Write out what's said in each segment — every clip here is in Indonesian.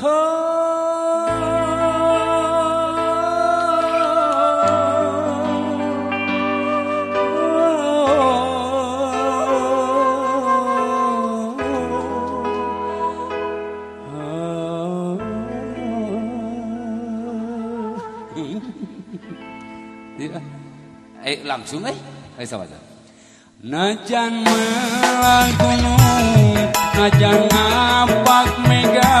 Eh langsung eh. Ayo sahabat. Najan melangkung Najan ngapak mega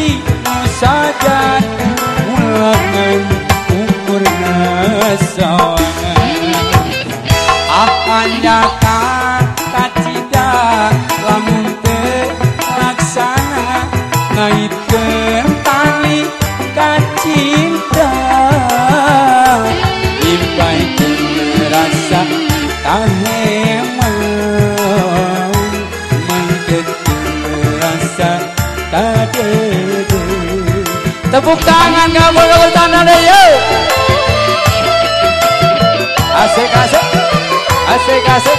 asih sajat Tepuk tangan kamu tepuk tangan deh yuk. Asik asik. Asik asik.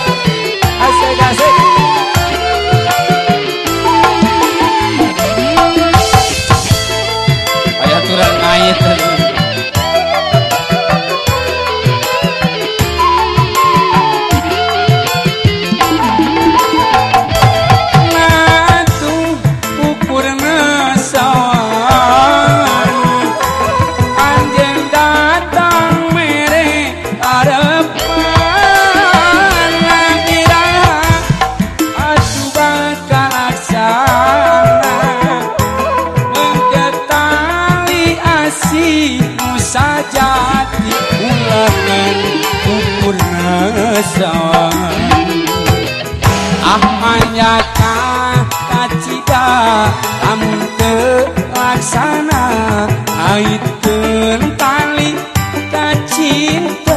Asik Purnaso Ahmayakah kacita? Lamun telaksana Aitun tali kacinta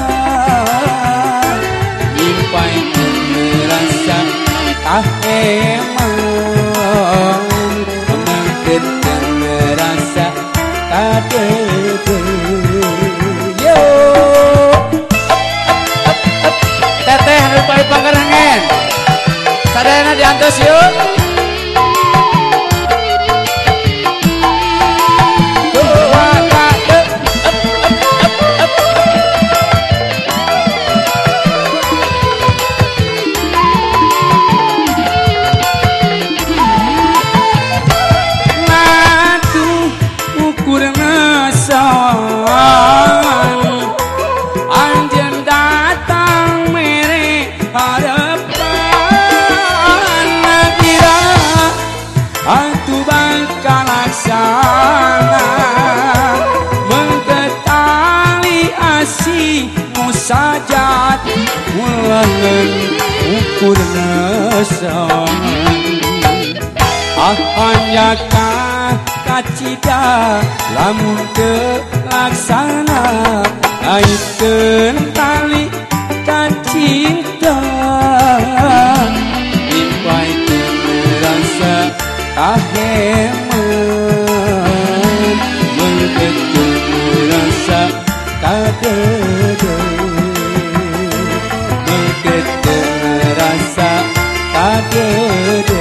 Balik panggerangan. Sadayana diantos yuk. Mengketali asihmu sajat Ulangan ukurna sawan Ahanyaka kacida lamun teu laksana Aitkeun tali kacinta. Impaikeun rasa kaheman Mengkeun yeah.